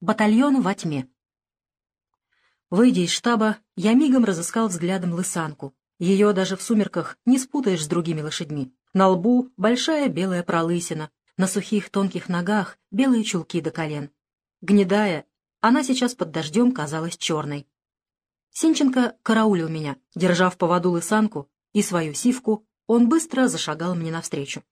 Батальон во тьме. Выйдя из штаба, я мигом разыскал взглядом лысанку. Ее даже в сумерках не спутаешь с другими лошадьми. На лбу большая белая пролысина, на сухих тонких ногах белые чулки до колен. Гнедая, она сейчас под дождем казалась черной. Синченко караулил меня, держа в поводу лысанку и свою сивку, он быстро зашагал мне навстречу.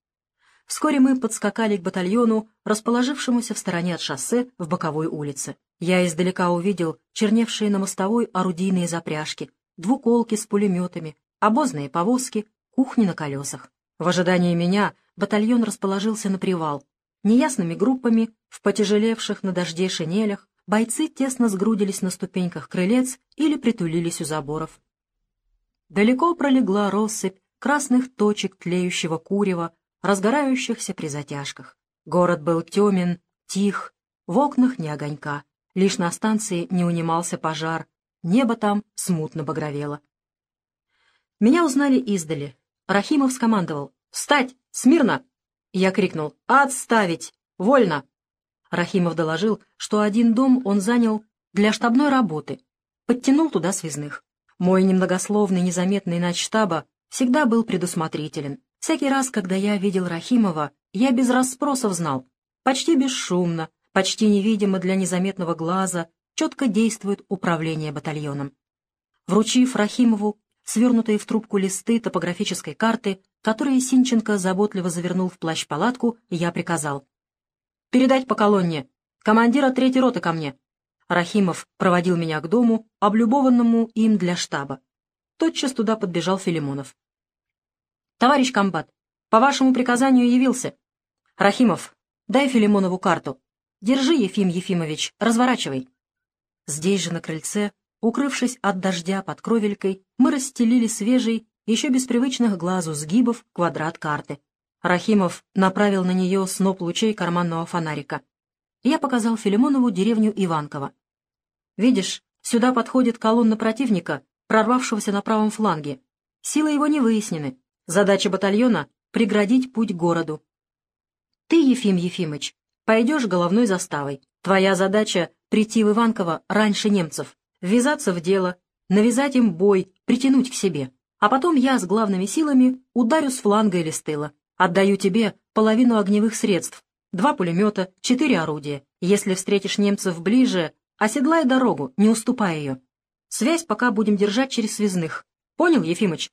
Вскоре мы подскакали к батальону, расположившемуся в стороне от шоссе в боковой улице. Я издалека увидел черневшие на мостовой орудийные запряжки, двуколки с пулеметами, обозные повозки, кухни на колесах. В ожидании меня батальон расположился на привал. Неясными группами, в потяжелевших на дожде шинелях, бойцы тесно сгрудились на ступеньках крылец или притулились у заборов. Далеко пролегла россыпь красных точек тлеющего курева, разгорающихся при затяжках. Город был темен, тих, в окнах ни огонька. Лишь на станции не унимался пожар, небо там смутно багровело. Меня узнали издали. Рахимов скомандовал «Встать! Смирно!» Я крикнул «Отставить! Вольно!» Рахимов доложил, что один дом он занял для штабной работы, подтянул туда связных. Мой немногословный незаметный начштаба всегда был предусмотрителен. Всякий раз, когда я видел Рахимова, я без расспросов знал. Почти бесшумно, почти невидимо для незаметного глаза, четко действует управление батальоном. Вручив Рахимову свернутые в трубку листы топографической карты, которые Синченко заботливо завернул в плащ-палатку, я приказал. «Передать по колонне. Командира третьей роты ко мне». Рахимов проводил меня к дому, облюбованному им для штаба. Тотчас туда подбежал Филимонов. «Товарищ комбат, по вашему приказанию явился. Рахимов, дай Филимонову карту. Держи, Ефим Ефимович, разворачивай». Здесь же на крыльце, укрывшись от дождя под кровелькой, мы расстелили свежий, еще без привычных глазу сгибов, квадрат карты. Рахимов направил на нее сноп лучей карманного фонарика. Я показал Филимонову деревню Иванково. «Видишь, сюда подходит колонна противника, прорвавшегося на правом фланге. Силы его не выяснены. Задача батальона — преградить путь городу. Ты, Ефим Ефимыч, пойдешь головной заставой. Твоя задача — прийти в Иванково раньше немцев, ввязаться в дело, навязать им бой, притянуть к себе. А потом я с главными силами ударю с фланга или с тыла. Отдаю тебе половину огневых средств, два пулемета, четыре орудия. Если встретишь немцев ближе, оседлай дорогу, не уступай ее. Связь пока будем держать через связных. Понял, Ефимыч?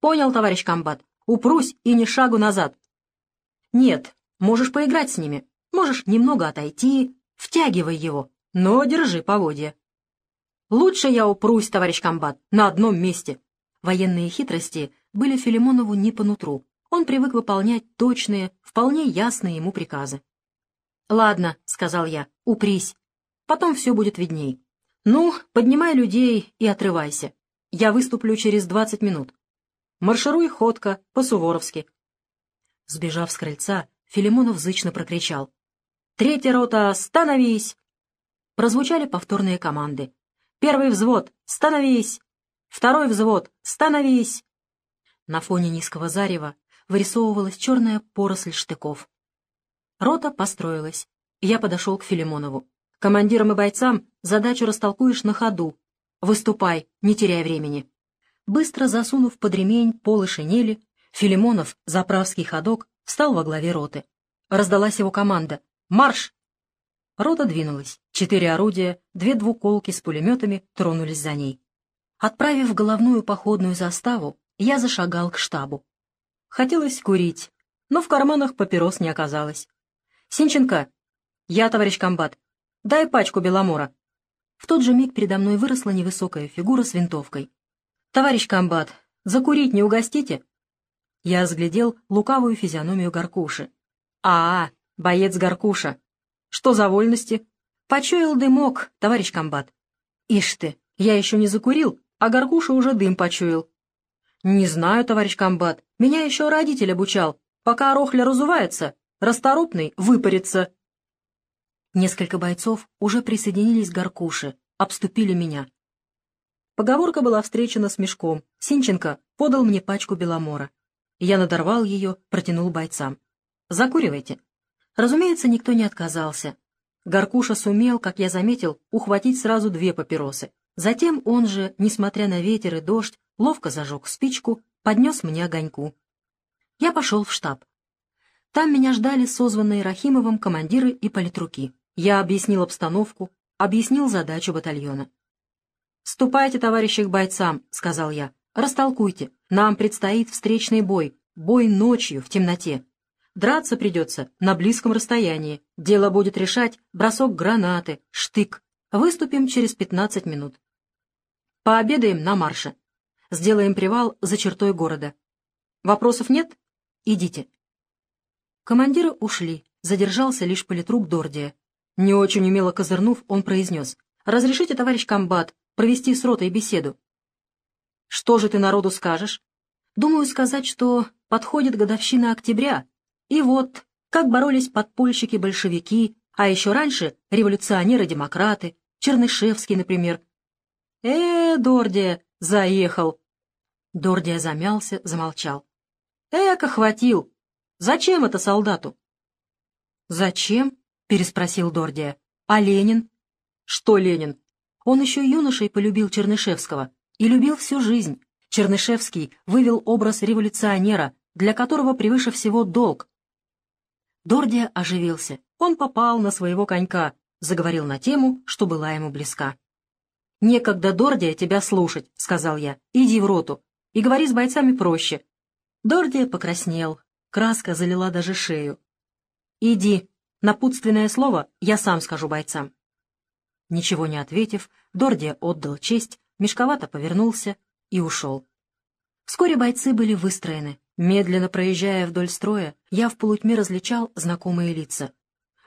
Понял, товарищ комбат. Упрусь и ни шагу назад. Нет, можешь поиграть с ними. Можешь немного отойти, втягивай его, но держи поводья. Лучше я упрусь, товарищ комбат, на одном месте. Военные хитрости были Филимонову не по нутру. Он привык выполнять точные, вполне ясные ему приказы. «Ладно», — сказал я, — «упрись. Потом все будет видней. Ну, поднимай людей и отрывайся. Я выступлю через двадцать минут. Маршируй ходко, по-суворовски. Сбежав с крыльца, Филимонов зычно прокричал. «Третья рота, становись!» Прозвучали повторные команды. «Первый взвод, становись! Второй взвод, становись!» На фоне низкого зарева вырисовывалась черная поросль штыков. Рота построилась. Я подошел к Филимонову. «Командирам и бойцам задачу растолкуешь на ходу. Выступай, не теряй времени». Быстро засунув под ремень полы шинели, Филимонов, заправский ходок, встал во главе роты. Раздалась его команда «Марш!». Рота двинулась. Четыре орудия, две двуколки с пулеметами тронулись за ней. Отправив головную походную заставу, я зашагал к штабу. Хотелось курить, но в карманах папирос не оказалось. «Синченко!» «Я, товарищ комбат. Дай пачку Беломора». В тот же миг передо мной выросла невысокая фигура с винтовкой. «Товарищ комбат, закурить не угостите?» Я взглядел лукавую физиономию Горкуши. «А, боец Горкуша! Что за вольности?» «Почуял дымок, товарищ комбат». «Ишь ты, я еще не закурил, а Горкуша уже дым почуял». «Не знаю, товарищ комбат, меня еще родитель обучал. Пока рохля разувается, расторопный выпарится». Несколько бойцов уже присоединились к Горкуше, обступили меня. Поговорка была встречена с мешком. Синченко подал мне пачку беломора. Я надорвал ее, протянул бойцам. «Закуривайте». Разумеется, никто не отказался. Горкуша сумел, как я заметил, ухватить сразу две папиросы. Затем он же, несмотря на ветер и дождь, ловко зажег спичку, поднес мне огоньку. Я пошел в штаб. Там меня ждали созванные Рахимовым командиры и политруки. Я объяснил обстановку, объяснил задачу батальона. «Ступайте, товарищи, к бойцам», — сказал я. «Растолкуйте. Нам предстоит встречный бой. Бой ночью, в темноте. Драться придется на близком расстоянии. Дело будет решать бросок гранаты, штык. Выступим через 15 минут. Пообедаем на марше. Сделаем привал за чертой города. Вопросов нет? Идите. Командиры ушли. Задержался лишь политрук Дордия. Не очень умело козырнув, он произнес. «Разрешите, товарищ комбат, провести с ротой беседу?» «Что же ты народу скажешь?» «Думаю сказать, что подходит годовщина октября, и вот, как боролись подпольщики-большевики, а еще раньше революционеры-демократы, Чернышевский, например. «Э, Дордия, заехал!» Дордия замялся, замолчал. «Эка, хватил! Зачем это солдату?» «Зачем?» — переспросил Дордия. «А Ленин?» «Что Ленин?» Он еще юношей полюбил Чернышевского и любил всю жизнь. Чернышевский вывел образ революционера, для которого превыше всего долг. Дордия оживился. Он попал на своего конька, заговорил на тему, что была ему близка. «Некогда, Дордия, тебя слушать», — сказал я. «Иди в роту и говори с бойцами проще». Дордия покраснел, краска залила даже шею. «Иди, напутственное слово я сам скажу бойцам». Ничего не ответив, Дордия отдал честь, мешковато повернулся и ушел. Вскоре бойцы были выстроены. Медленно проезжая вдоль строя, я в полутьме различал знакомые лица.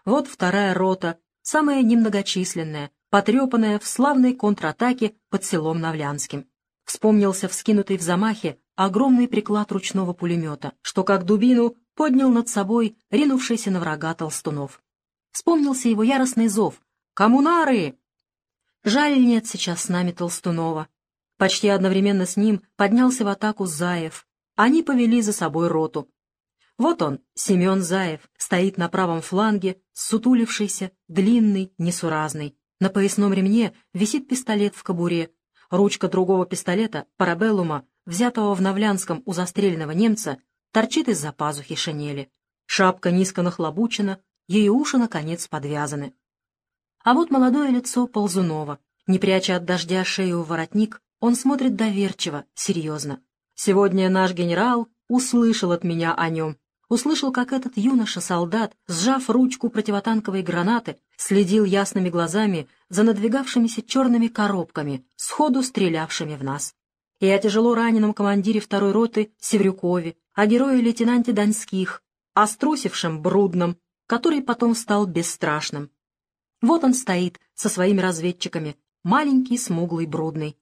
Вот вторая рота, самая немногочисленная, потрепанная в славной контратаке под селом Навлянским. Вспомнился вскинутый в замахе огромный приклад ручного пулемета, что как дубину поднял над собой ринувшийся на врага Толстунов. Вспомнился его яростный зов «Коммунары!» Жаль, нет сейчас с нами Толстунова. Почти одновременно с ним поднялся в атаку Заев. Они повели за собой роту. Вот он, Семен Заев, стоит на правом фланге, сутулившийся, длинный, несуразный. На поясном ремне висит пистолет в кобуре. Ручка другого пистолета, парабеллума, взятого в Навлянском у застреленного немца, торчит из-за пазухи шинели. Шапка низко нахлобучена, ее уши, наконец, подвязаны. А вот молодое лицо Ползунова. Не пряча от дождя шею в воротник, он смотрит доверчиво, серьезно. Сегодня наш генерал услышал от меня о нем услышал, как этот юноша-солдат, сжав ручку противотанковой гранаты, следил ясными глазами за надвигавшимися черными коробками, сходу стрелявшими в нас. И о тяжело раненом командире второй роты Севрюкове, о герое лейтенанте Донских, о струсившем Брудном, который потом стал бесстрашным. Вот он стоит со своими разведчиками, маленький, смуглый, Брудный.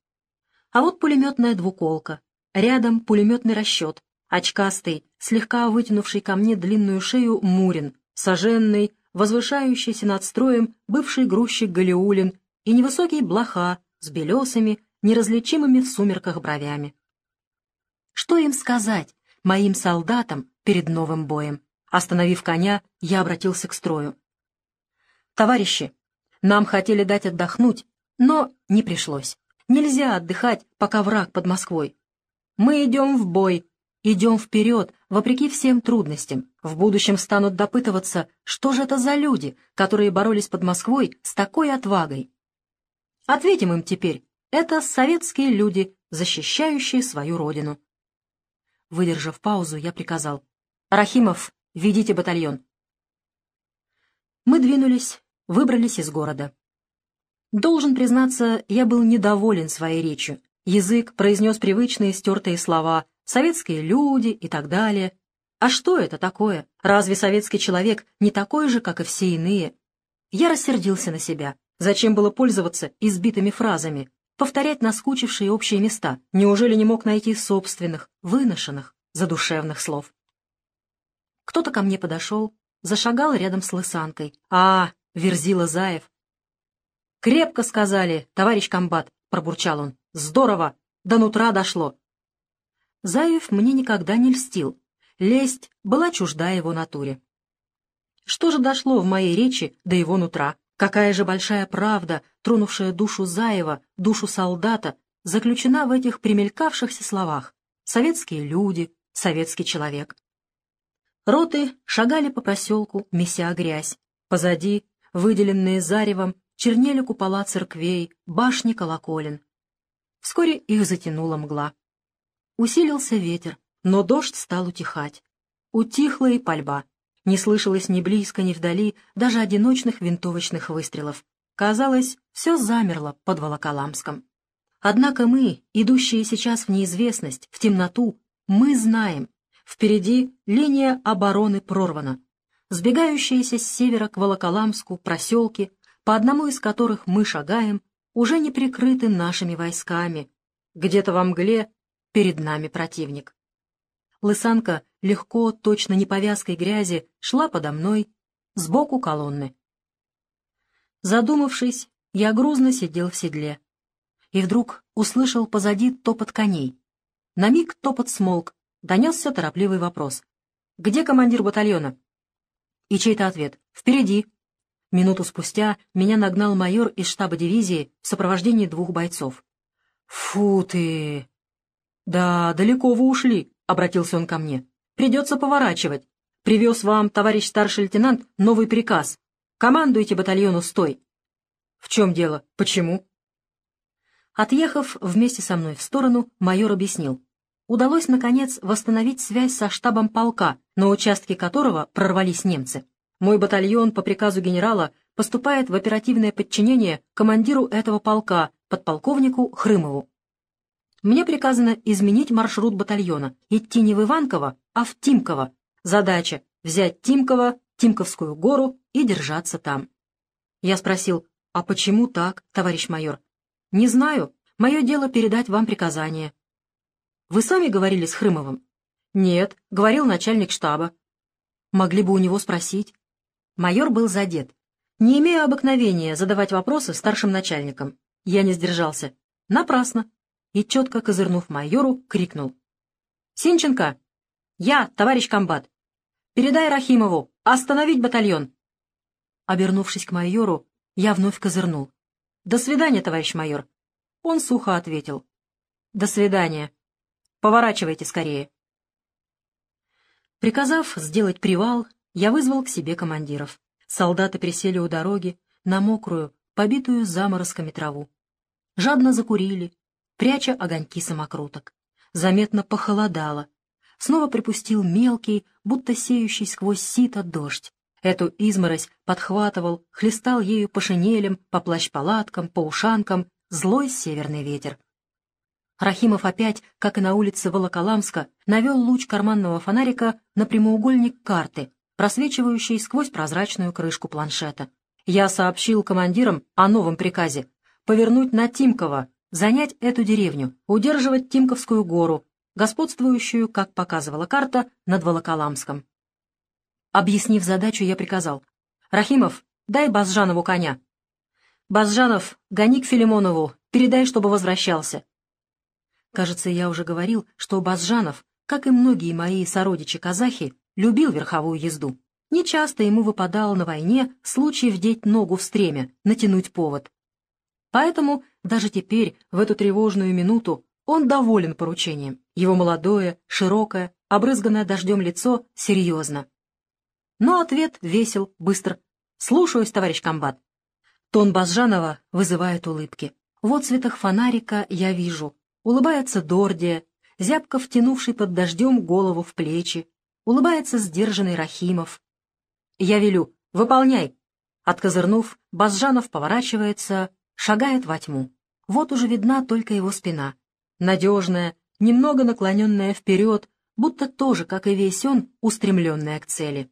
А вот пулеметная двуколка, рядом пулеметный расчет, очкастый, слегка вытянувший ко мне длинную шею Мурин, соженный, возвышающийся над строем бывший грузчик Галиулин и невысокий блоха с белесами, неразличимыми в сумерках бровями. Что им сказать, моим солдатам, перед новым боем? Остановив коня, я обратился к строю. «Товарищи, нам хотели дать отдохнуть, но не пришлось. Нельзя отдыхать, пока враг под Москвой. Мы идем в бой, Идем вперед, вопреки всем трудностям. В будущем станут допытываться, что же это за люди, которые боролись под Москвой с такой отвагой. Ответим им теперь. Это советские люди, защищающие свою родину. Выдержав паузу, я приказал. «Рахимов, ведите батальон». Мы двинулись, выбрались из города. Должен признаться, я был недоволен своей речью. Язык произнес привычные стертые слова, советские люди и так далее. А что это такое? Разве советский человек не такой же, как и все иные? Я рассердился на себя. Зачем было пользоваться избитыми фразами, повторять наскучившие общие места? Неужели не мог найти собственных, выношенных, задушевных слов? Кто-то ко мне подошел, зашагал рядом с лысанкой. «А, Верзила Заев!» «Крепко сказали, товарищ комбат!» — пробурчал он. «Здорово! До нутра дошло!» Заев мне никогда не льстил. Лесть была чужда его натуре. что же дошло в моей речи до его нутра? Какая же большая правда, тронувшая душу Заева, душу солдата, заключена в этих примелькавшихся словах «советские люди», «советский человек». Роты шагали по проселку, меся грязь. Позади, выделенные заревом, чернели купола церквей, башни колоколен. Вскоре их затянула мгла. Усилился ветер, но дождь стал утихать. Утихла и пальба. Не слышалось ни близко, ни вдали даже одиночных винтовочных выстрелов. Казалось, все замерло под Волоколамском. Однако мы, идущие сейчас в неизвестность, в темноту, мы знаем, впереди линия обороны прорвана. Сбегающиеся с севера к Волоколамску проселки, по одному из которых мы шагаем, уже не прикрыты нашими войсками. Где-то во мгле перед нами противник. Лысанка легко, точно не повязкой грязи, шла подо мной, сбоку колонны. Задумавшись, я грузно сидел в седле. И вдруг услышал позади топот коней. На миг топот смолк, донесся торопливый вопрос. «Где командир батальона?» И чей-то ответ. «Впереди». Минуту спустя меня нагнал майор из штаба дивизии в сопровождении двух бойцов. «Фу ты!» «Да, далеко вы ушли», — обратился он ко мне. «Придется поворачивать. Привез вам, товарищ старший лейтенант, новый приказ. Командуйте батальону «Стой». «В чем дело? Почему?» Отъехав вместе со мной в сторону, майор объяснил. Удалось, наконец, восстановить связь со штабом полка, на участке которого прорвались немцы. Мой батальон по приказу генерала поступает в оперативное подчинение командиру этого полка, подполковнику Хрымову. Мне приказано изменить маршрут батальона, идти не в Иванково, а в Тимково. Задача — взять Тимково, Тимковскую гору и держаться там. Я спросил, а почему так, товарищ майор? Не знаю, мое дело передать вам приказание. Вы сами говорили с Хрымовым? Нет, говорил начальник штаба. Могли бы у него спросить. Майор был задет. Не имею обыкновения задавать вопросы старшим начальникам. Я не сдержался. Напрасно и, четко козырнув майору, крикнул. «Синченко! Я, товарищ комбат! Передай Рахимову! Остановить батальон!» Обернувшись к майору, я вновь козырнул. «До свидания, товарищ майор!» Он сухо ответил. «До свидания! Поворачивайте скорее!» Приказав сделать привал, я вызвал к себе командиров. Солдаты присели у дороги, на мокрую, побитую заморозками траву. Жадно закурили, пряча огоньки самокруток. Заметно похолодало. Снова припустил мелкий, будто сеющий сквозь сито дождь. Эту изморозь подхватывал, хлестал ею по шинелям, по плащ-палаткам, по ушанкам, злой северный ветер. Рахимов опять, как и на улице Волоколамска, навел луч карманного фонарика на прямоугольник карты, просвечивающий сквозь прозрачную крышку планшета. Я сообщил командирам о новом приказе — повернуть на Тимкова, занять эту деревню, удерживать Тимковскую гору, господствующую, как показывала карта, над Волоколамском. Объяснив задачу, я приказал. «Рахимов, дай Базжанову коня». «Базжанов, гони к Филимонову, передай, чтобы возвращался». Кажется, я уже говорил, что Базжанов, как и многие мои сородичи-казахи, любил верховую езду. Нечасто ему выпадал на войне случай вдеть ногу в стремя, натянуть повод. Поэтому даже теперь, в эту тревожную минуту, он доволен поручением. Его молодое, широкое, обрызганное дождем лицо серьезно. Но ответ весел, быстр. «Слушаюсь, товарищ комбат». Тон Базжанова вызывает улыбки. В отцветах фонарика я вижу. Улыбается Дордия, зябко втянувший под дождем голову в плечи. Улыбается сдержанный Рахимов. Я велю «Выполняй!» Откозырнув, Базжанов поворачивается, шагает во тьму. Вот уже видна только его спина. Надежная, немного наклоненная вперед, будто тоже, как и весь он, устремленная к цели.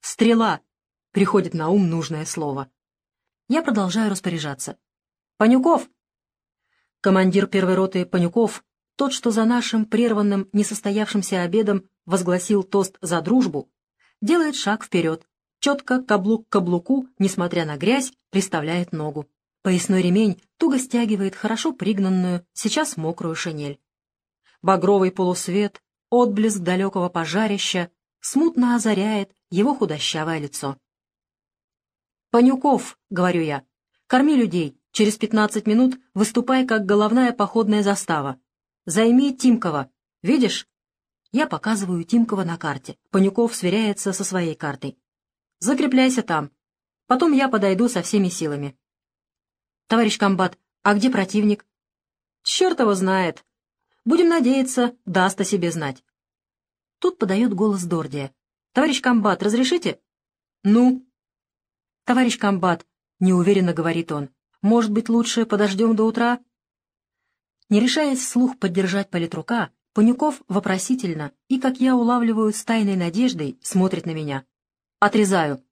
«Стрела!» — приходит на ум нужное слово. Я продолжаю распоряжаться. «Панюков!» Командир первой роты Панюков, тот, что за нашим прерванным, несостоявшимся обедом возгласил тост за дружбу, делает шаг вперед, четко каблук к каблуку, несмотря на грязь, приставляет ногу. Поясной ремень туго стягивает хорошо пригнанную, сейчас мокрую шинель. Багровый полусвет, отблеск далекого пожарища смутно озаряет его худощавое лицо. «Панюков», — говорю я, — «корми людей, через пятнадцать минут выступай как головная походная застава. Займи Тимкова, видишь?» Я показываю Тимкова на карте. Панюков сверяется со своей картой. «Закрепляйся там. Потом я подойду со всеми силами». «Товарищ комбат, а где противник?» «Черт его знает. Будем надеяться, даст о себе знать». Тут подает голос Дордия. «Товарищ комбат, разрешите?» «Ну?» «Товарищ комбат», — неуверенно говорит он, — «может быть, лучше подождем до утра?» Не решаясь вслух поддержать политрука, Панюков вопросительно и, как я улавливаю с тайной надеждой, смотрит на меня. Отрезаю.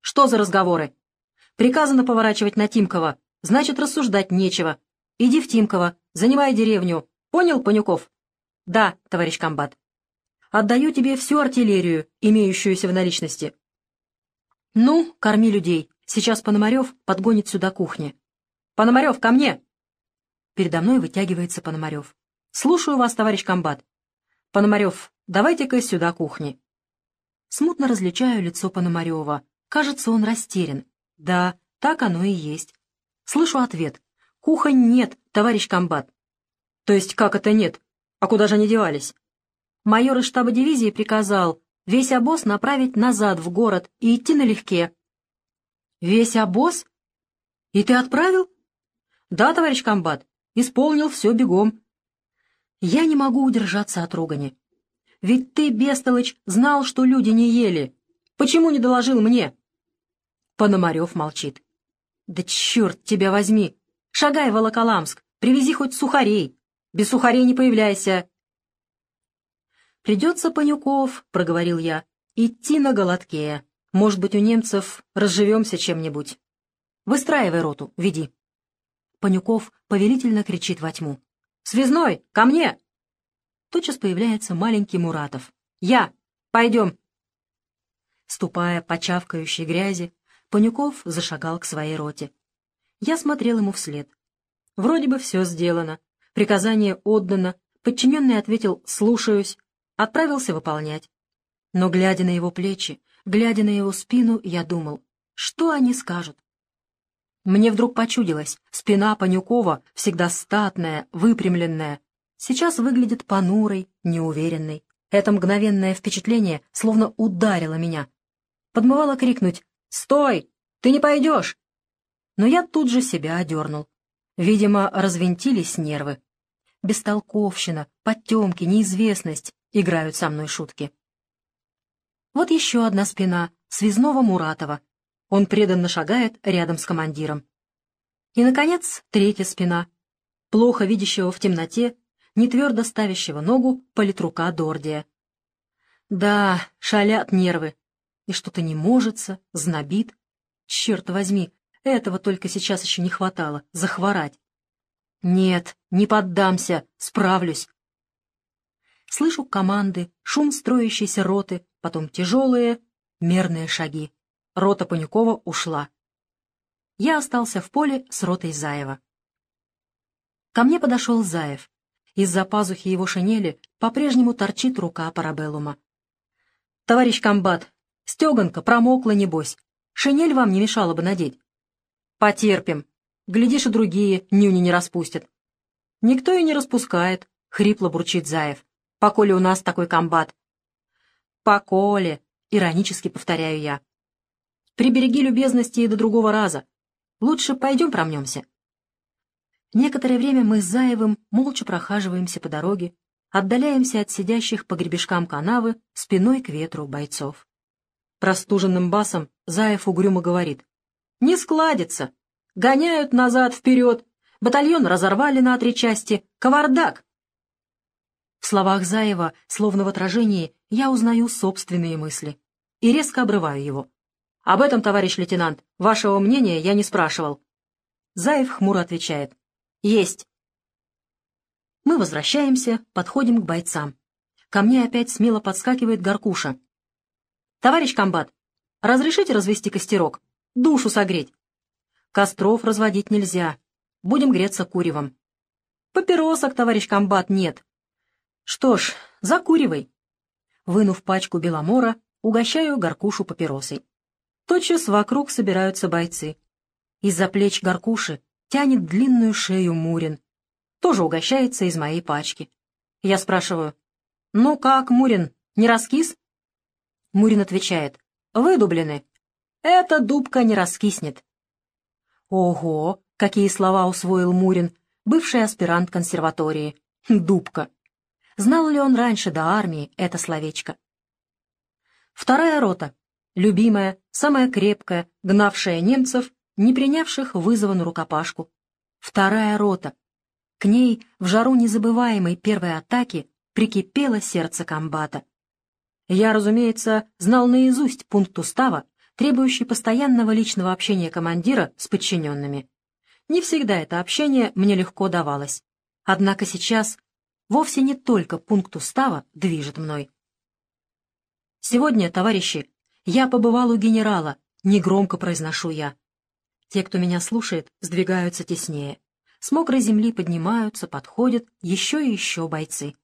Что за разговоры? Приказано поворачивать на Тимкова, значит, рассуждать нечего. Иди в Тимково, занимай деревню. Понял, Панюков? Да, товарищ комбат. Отдаю тебе всю артиллерию, имеющуюся в наличности. Ну, корми людей. Сейчас Пономарев подгонит сюда кухни. Пономарев, ко мне! Передо мной вытягивается Пономарев. «Слушаю вас, товарищ комбат». «Пономарев, давайте-ка сюда кухни». Смутно различаю лицо Пономарева. Кажется, он растерян. Да, так оно и есть. Слышу ответ. «Кухонь нет, товарищ комбат». «То есть как это нет? А куда же они девались?» Майор из штаба дивизии приказал весь обоз направить назад в город и идти налегке. «Весь обоз? И ты отправил?» «Да, товарищ комбат, исполнил все бегом. Я не могу удержаться от ругани. Ведь ты, бестолочь, знал, что люди не ели. Почему не доложил мне? Пономарев молчит. Да черт тебя возьми! Шагай в Волоколамск, привези хоть сухарей. Без сухарей не появляйся. Придется, Панюков, — проговорил я, — идти на голодке. Может быть, у немцев разживемся чем-нибудь. Выстраивай роту, веди. Панюков повелительно кричит во тьму. «Связной, ко мне!» Тотчас появляется маленький Муратов. «Я! Пойдем!» Ступая по чавкающей грязи, Панюков зашагал к своей роте. Я смотрел ему вслед. Вроде бы все сделано. Приказание отдано. Подчиненный ответил «слушаюсь», отправился выполнять. Но, глядя на его плечи, глядя на его спину, я думал, что они скажут? Мне вдруг почудилось, спина Панюкова, всегда статная, выпрямленная, сейчас выглядит понурой, неуверенной. Это мгновенное впечатление словно ударило меня. Подмывало крикнуть «Стой! Ты не пойдешь!» Но я тут же себя одернул. Видимо, развинтились нервы. Бестолковщина, подтемки, неизвестность играют со мной шутки. Вот еще одна спина, связного Муратова, он преданно шагает рядом с командиром. И, наконец, третья спина. Плохо видящего в темноте, не твердо ставящего ногу политрука Дордия. Да, шалят нервы. И что-то не можется, знобит. Черт возьми, этого только сейчас еще не хватало, захворать. Нет, не поддамся, справлюсь. Слышу команды, шум строящейся роты, потом тяжелые, мерные шаги. Рота Панюкова ушла. Я остался в поле с ротой Заева. Ко мне подошел Заев. Из-за пазухи его шинели по-прежнему торчит рука парабеллума. «Товарищ комбат, стеганка промокла, небось. Шинель вам не мешало бы надеть?» «Потерпим. Глядишь, и другие нюни не распустят». «Никто и не распускает», — хрипло бурчит Заев. «Поколе у нас такой комбат». «Поколе», — иронически повторяю я. Прибереги любезности и до другого раза. Лучше пойдем промнемся. Некоторое время мы с Заевым молча прохаживаемся по дороге, отдаляемся от сидящих по гребешкам канавы спиной к ветру бойцов. Простуженным басом Заев угрюмо говорит. «Не складится! Гоняют назад-вперед! Батальон разорвали на три части! Кавардак!» В словах Заева, словно в отражении, я узнаю собственные мысли и резко обрываю его. «Об этом, товарищ лейтенант, вашего мнения я не спрашивал». Заев хмуро отвечает. «Есть». Мы возвращаемся, подходим к бойцам. Ко мне опять смело подскакивает Горкуша. «Товарищ комбат, разрешите развести костерок? Душу согреть?» «Костров разводить нельзя. Будем греться куревом». «Папиросок, товарищ комбат, нет». «Что ж, закуривай». Вынув пачку беломора, угощаю горкушу папиросой. Тотчас вокруг собираются бойцы. Из-за плеч горкуши тянет длинную шею Мурин. Тоже угощается из моей пачки. Я спрашиваю, «Ну как, Мурин, не раскис?» Мурин отвечает, «Выдублены. Эта дубка не раскиснет». Ого, какие слова усвоил Мурин, бывший аспирант консерватории. Дубка. Знал ли он раньше до армии это словечко? Вторая рота. Любимая, самая крепкая, гнавшая немцев, не принявших вызова на рукопашку. Вторая рота. К ней в жару незабываемой первой атаки прикипело сердце комбата. Я, разумеется, знал наизусть пункт устава, требующий постоянного личного общения командира с подчиненными. Не всегда это общение мне легко давалось. Однако сейчас вовсе не только пункт устава движет мной. Сегодня, товарищи, я побывал у генерала, негромко произношу я. Те, кто меня слушает, сдвигаются теснее. С мокрой земли поднимаются, подходят еще и еще бойцы.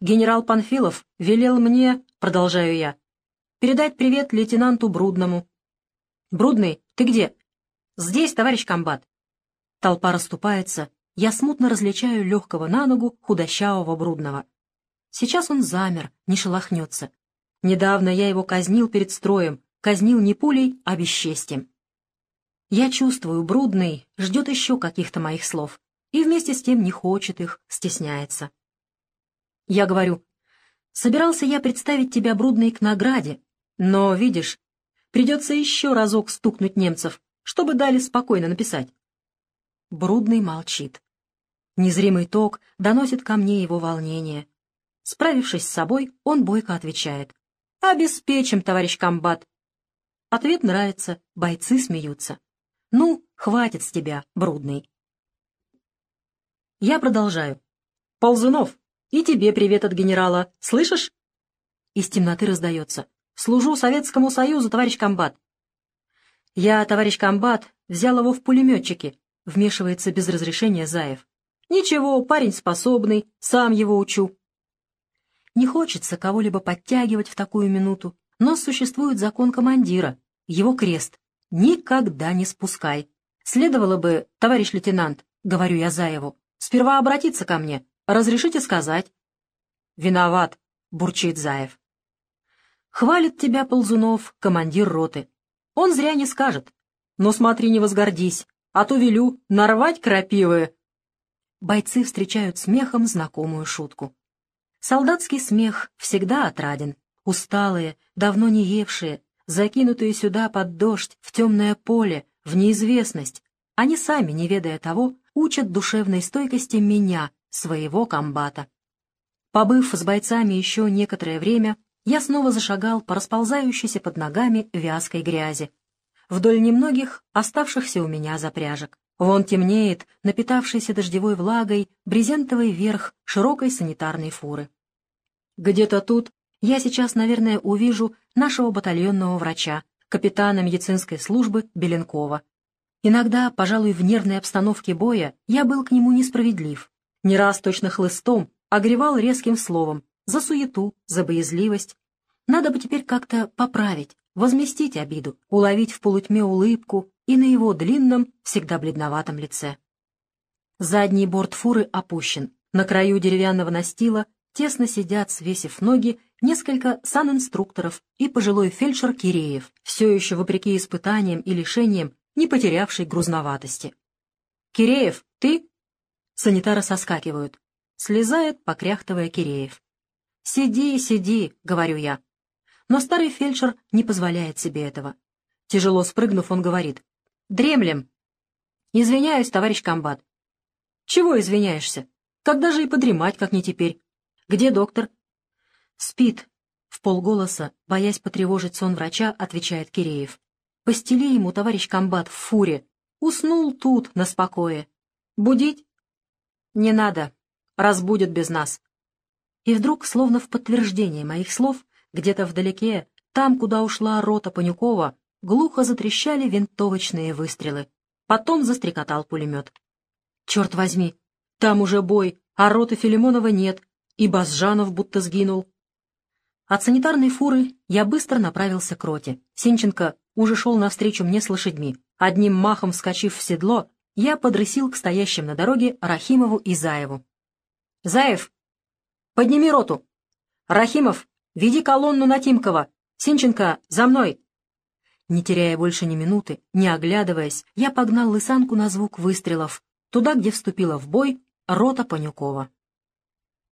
Генерал Панфилов велел мне, продолжаю я, передать привет лейтенанту Брудному. «Брудный, ты где?» «Здесь, товарищ комбат». Толпа расступается, я смутно различаю легкого на ногу худощавого Брудного. Сейчас он замер, не шелохнется. Недавно я его казнил перед строем, казнил не пулей, а бесчестием. Я чувствую, Брудный ждет еще каких-то моих слов, и вместе с тем не хочет их, стесняется. Я говорю, собирался я представить тебя, Брудный, к награде, но, видишь, придется еще разок стукнуть немцев, чтобы дали спокойно написать. Брудный молчит. Незримый ток доносит ко мне его волнение. Справившись с собой, он бойко отвечает. «Обеспечим, товарищ комбат». Ответ нравится, бойцы смеются. «Ну, хватит с тебя, Брудный». Я продолжаю. «Ползунов, и тебе привет от генерала, слышишь?» Из темноты раздается. «Служу Советскому Союзу, товарищ комбат». «Я, товарищ комбат, взял его в пулеметчики», — вмешивается без разрешения Заев. «Ничего, парень способный, сам его учу». Не хочется кого-либо подтягивать в такую минуту, но существует закон командира, его крест. Никогда не спускай. Следовало бы, товарищ лейтенант, говорю я Заеву, сперва обратиться ко мне, разрешите сказать. Виноват, бурчит Заев. Хвалит тебя Ползунов, командир роты. Он зря не скажет. Но смотри, не возгордись, а то велю нарвать крапивы. Бойцы встречают смехом знакомую шутку. Солдатский смех всегда отраден. Усталые, давно не евшие, закинутые сюда под дождь, в темное поле, в неизвестность, они сами, не ведая того, учат душевной стойкости меня, своего комбата. Побыв с бойцами еще некоторое время, я снова зашагал по расползающейся под ногами вязкой грязи. Вдоль немногих оставшихся у меня запряжек. Вон темнеет, напитавшийся дождевой влагой, брезентовый верх широкой санитарной фуры. Где-то тут я сейчас, наверное, увижу нашего батальонного врача, капитана медицинской службы Беленкова. Иногда, пожалуй, в нервной обстановке боя я был к нему несправедлив. Не раз точно хлыстом огревал резким словом за суету, за боязливость. Надо бы теперь как-то поправить, возместить обиду, уловить в полутьме улыбку и на его длинном, всегда бледноватом лице. Задний борт фуры опущен. На краю деревянного настила тесно сидят, свесив ноги, несколько санинструкторов и пожилой фельдшер Киреев, все еще, вопреки испытаниям и лишениям, не потерявший грузноватости. «Киреев, ты?» Санитары соскакивают. Слезает, покряхтывая Киреев. «Сиди, сиди», — говорю я. Но старый фельдшер не позволяет себе этого. Тяжело спрыгнув, он говорит. «Дремлем». «Извиняюсь, товарищ комбат». «Чего извиняешься? Когда же и подремать, как не теперь? Где доктор?» «Спит», — в полголоса, боясь потревожить сон врача, отвечает Киреев. «Постели ему, товарищ комбат, в фуре. Уснул тут, на спокое. Будить?» «Не надо. Разбудят без нас». И вдруг, словно в подтверждение моих слов, где-то вдалеке, там, куда ушла рота Панюкова, глухо затрещали винтовочные выстрелы. Потом застрекотал пулемет. «Черт возьми! Там уже бой, а роты Филимонова нет, и Базжанов будто сгинул». От санитарной фуры я быстро направился к роте. Сенченко уже шел навстречу мне с лошадьми. Одним махом вскочив в седло, я подрысил к стоящим на дороге Рахимову и Заеву. «Заев, подними роту! Рахимов, веди колонну на Тимкова! Сенченко, за мной!» Не теряя больше ни минуты, не оглядываясь, я погнал лысанку на звук выстрелов, туда, где вступила в бой рота Панюкова.